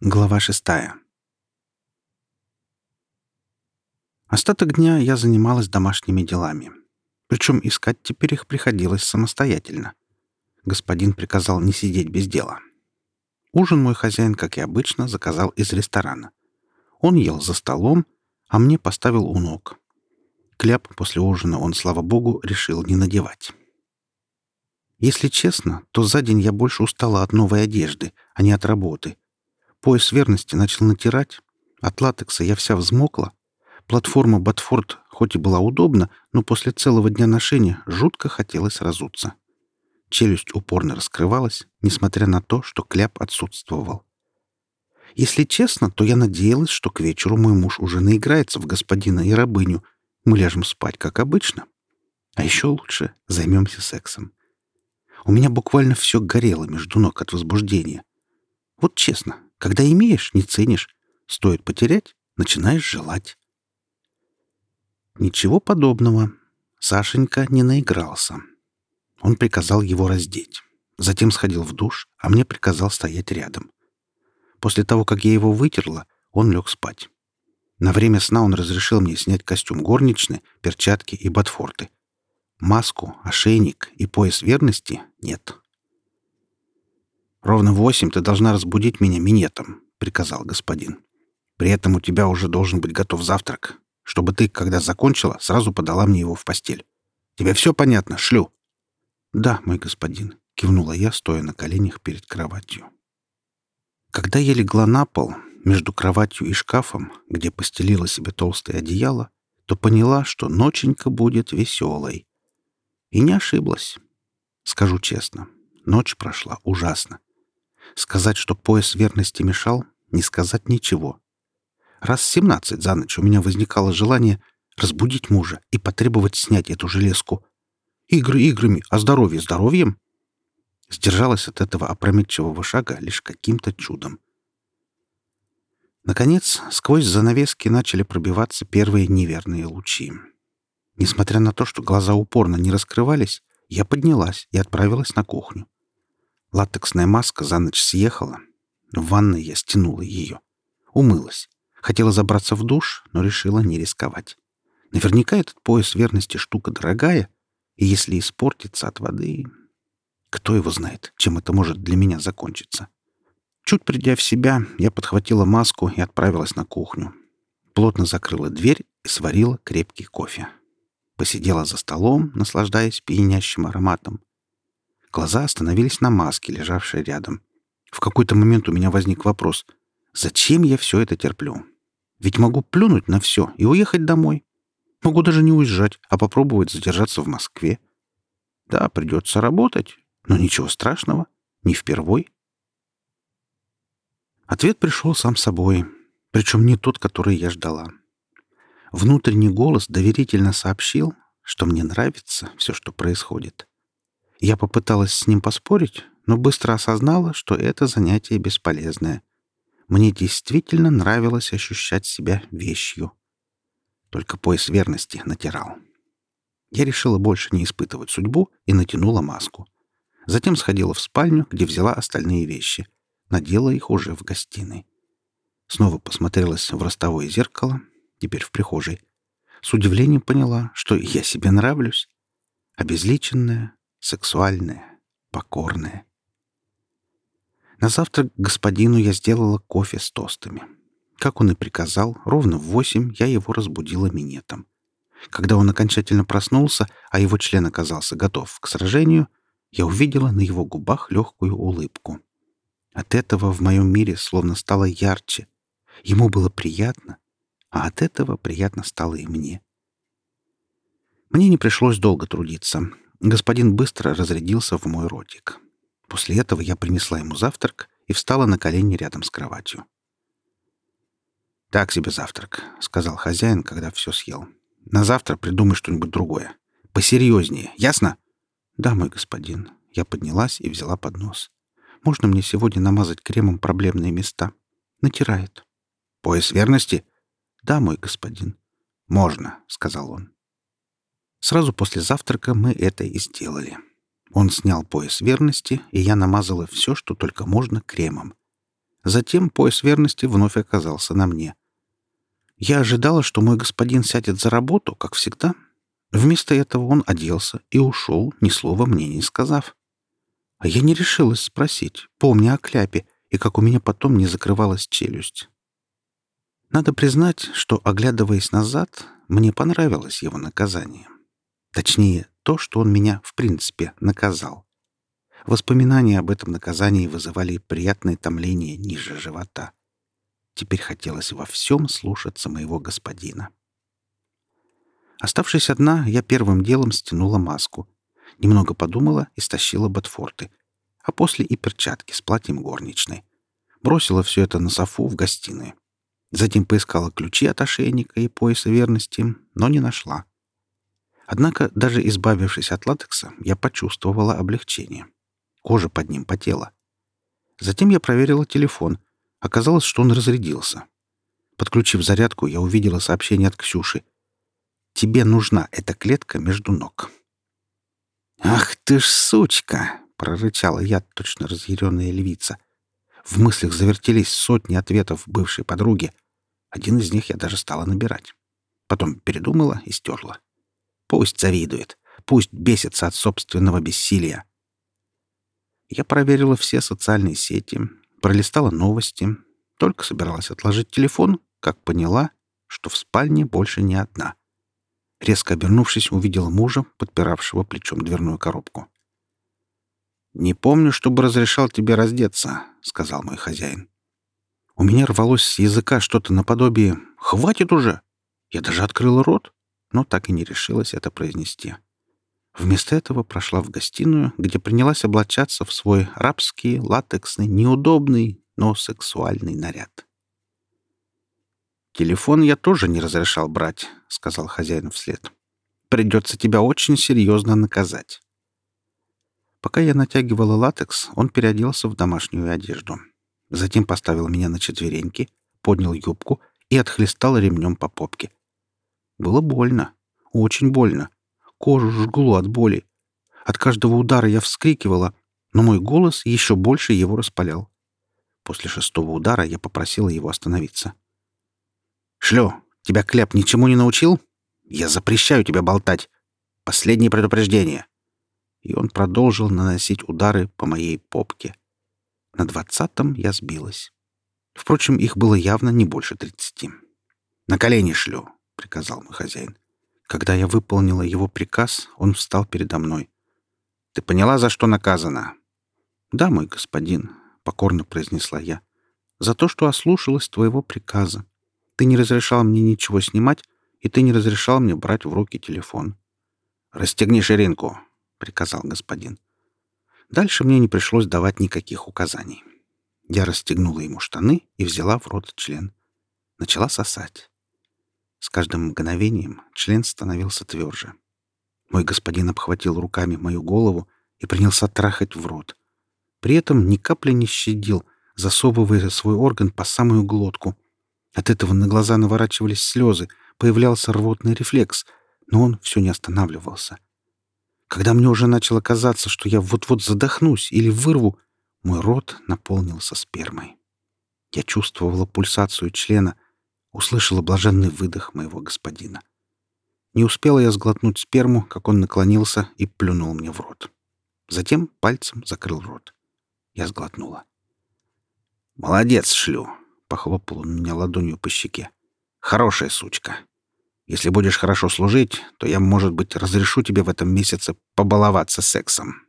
Глава шестая. Остаток дня я занималась домашними делами. Причем искать теперь их приходилось самостоятельно. Господин приказал не сидеть без дела. Ужин мой хозяин, как и обычно, заказал из ресторана. Он ел за столом, а мне поставил у ног. Кляп после ужина он, слава богу, решил не надевать. Если честно, то за день я больше устала от новой одежды, а не от работы. Пояс верности начал натирать. От латекса я вся взмокла. Платформа Батфорд хоть и была удобна, но после целого дня ношения жутко хотелось разуться. Челюсть упорно раскрывалась, несмотря на то, что кляп отсутствовал. Если честно, то я надеялась, что к вечеру мой муж уже наиграется в господина и рабыню. Мы ляжем спать, как обычно. А еще лучше займемся сексом. У меня буквально все горело между ног от возбуждения. Вот честно, когда имеешь, не ценишь. Стоит потерять, начинаешь желать. Ничего подобного. Сашенька не наигрался. Он приказал его раздеть. Затем сходил в душ, а мне приказал стоять рядом. После того, как я его вытерла, он лег спать. На время сна он разрешил мне снять костюм горничной, перчатки и ботфорты. Маску, ошейник и пояс верности нет. «Ровно восемь ты должна разбудить меня минетом», — приказал господин. «При этом у тебя уже должен быть готов завтрак, чтобы ты, когда закончила, сразу подала мне его в постель. Тебе все понятно, шлю?» «Да, мой господин», — кивнула я, стоя на коленях перед кроватью. Когда я легла на пол, между кроватью и шкафом, где постелила себе толстое одеяло, то поняла, что ноченька будет веселой. И не ошиблась. Скажу честно, ночь прошла ужасно. Сказать, что пояс верности мешал, не сказать ничего. Раз семнадцать за ночь у меня возникало желание разбудить мужа и потребовать снять эту железку. Игры играми, а здоровье здоровьем. Сдержалась от этого опрометчивого шага лишь каким-то чудом. Наконец, сквозь занавески начали пробиваться первые неверные лучи. Несмотря на то, что глаза упорно не раскрывались, я поднялась и отправилась на кухню. Латексная маска за ночь съехала. В ванной я стянула ее. Умылась. Хотела забраться в душ, но решила не рисковать. Наверняка этот пояс верности штука дорогая, и если испортится от воды... Кто его знает, чем это может для меня закончиться. Чуть придя в себя, я подхватила маску и отправилась на кухню. Плотно закрыла дверь и сварила крепкий кофе. Посидела за столом, наслаждаясь пьянящим ароматом. Глаза остановились на маске, лежавшей рядом. В какой-то момент у меня возник вопрос. Зачем я все это терплю? Ведь могу плюнуть на все и уехать домой. Могу даже не уезжать, а попробовать задержаться в Москве. Да, придется работать, но ничего страшного. Не впервой. Ответ пришел сам собой, причем не тот, который я ждала. Внутренний голос доверительно сообщил, что мне нравится все, что происходит. Я попыталась с ним поспорить, но быстро осознала, что это занятие бесполезное. Мне действительно нравилось ощущать себя вещью. Только пояс верности натирал. Я решила больше не испытывать судьбу и натянула маску. Затем сходила в спальню, где взяла остальные вещи. Надела их уже в гостиной. Снова посмотрелась в ростовое зеркало, теперь в прихожей. С удивлением поняла, что я себе нравлюсь. Обезличенная, сексуальная, покорная. На завтрак господину я сделала кофе с тостами. Как он и приказал, ровно в восемь я его разбудила минетом. Когда он окончательно проснулся, а его член оказался готов к сражению, я увидела на его губах легкую улыбку. От этого в моем мире словно стало ярче. Ему было приятно, а от этого приятно стало и мне. Мне не пришлось долго трудиться. Господин быстро разрядился в мой ротик. После этого я принесла ему завтрак и встала на колени рядом с кроватью. «Так себе завтрак», — сказал хозяин, когда все съел. «На завтра придумай что-нибудь другое. Посерьезнее, ясно?» «Да, мой господин». Я поднялась и взяла поднос. «Можно мне сегодня намазать кремом проблемные места?» «Натирает». «Пояс верности?» «Да, мой господин». «Можно», — сказал он. Сразу после завтрака мы это и сделали. Он снял пояс верности, и я намазала все, что только можно, кремом. Затем пояс верности вновь оказался на мне. Я ожидала, что мой господин сядет за работу, как всегда. Вместо этого он оделся и ушел, ни слова мне не сказав. А я не решилась спросить, помня о кляпе, и как у меня потом не закрывалась челюсть. Надо признать, что, оглядываясь назад, мне понравилось его наказание. Точнее, то, что он меня, в принципе, наказал. Воспоминания об этом наказании вызывали приятное томление ниже живота. Теперь хотелось во всем слушаться моего господина. Оставшись одна, я первым делом стянула маску. Немного подумала и стащила ботфорты. А после и перчатки с платьем горничной. Бросила все это на софу в гостиной. Затем поискала ключи от ошейника и пояса верности, но не нашла. Однако, даже избавившись от латекса, я почувствовала облегчение. Кожа под ним потела. Затем я проверила телефон, Оказалось, что он разрядился. Подключив зарядку, я увидела сообщение от Ксюши. «Тебе нужна эта клетка между ног». «Ах ты ж сучка!» — прорычала я, точно разъяренная львица. В мыслях завертелись сотни ответов бывшей подруги. Один из них я даже стала набирать. Потом передумала и стерла. Пусть завидует, пусть бесится от собственного бессилия. Я проверила все социальные сети, пролистала новости, только собиралась отложить телефон, как поняла, что в спальне больше не одна. Резко обернувшись, увидела мужа, подпиравшего плечом дверную коробку. «Не помню, чтобы разрешал тебе раздеться», — сказал мой хозяин. У меня рвалось с языка что-то наподобие «Хватит уже!» Я даже открыла рот, но так и не решилась это произнести. Вместо этого прошла в гостиную, где принялась облачаться в свой рабский, латексный, неудобный, но сексуальный наряд. «Телефон я тоже не разрешал брать», — сказал хозяин вслед. «Придется тебя очень серьезно наказать». Пока я натягивала латекс, он переоделся в домашнюю одежду. Затем поставил меня на четвереньки, поднял юбку и отхлестал ремнем по попке. Было больно, очень больно. Кожу жгло от боли. От каждого удара я вскрикивала, но мой голос еще больше его распалял. После шестого удара я попросила его остановиться. «Шлю, тебя Кляп ничему не научил? Я запрещаю тебя болтать. Последнее предупреждение». И он продолжил наносить удары по моей попке. На двадцатом я сбилась. Впрочем, их было явно не больше тридцати. «На колени шлю», — приказал мой хозяин. Когда я выполнила его приказ, он встал передо мной. «Ты поняла, за что наказана?» «Да, мой господин», — покорно произнесла я. «За то, что ослушалась твоего приказа. Ты не разрешал мне ничего снимать, и ты не разрешал мне брать в руки телефон». «Расстегни ширинку», — приказал господин. Дальше мне не пришлось давать никаких указаний. Я расстегнула ему штаны и взяла в рот член. Начала сосать. С каждым мгновением член становился тверже. Мой господин обхватил руками мою голову и принялся трахать в рот. При этом ни капли не щадил, засовывая свой орган по самую глотку. От этого на глаза наворачивались слезы, появлялся рвотный рефлекс, но он все не останавливался. Когда мне уже начало казаться, что я вот-вот задохнусь или вырву, мой рот наполнился спермой. Я чувствовала пульсацию члена — услышала блаженный выдох моего господина. Не успела я сглотнуть сперму, как он наклонился и плюнул мне в рот. Затем пальцем закрыл рот. Я сглотнула. «Молодец, шлю!» — похлопал он меня ладонью по щеке. «Хорошая сучка. Если будешь хорошо служить, то я, может быть, разрешу тебе в этом месяце побаловаться сексом».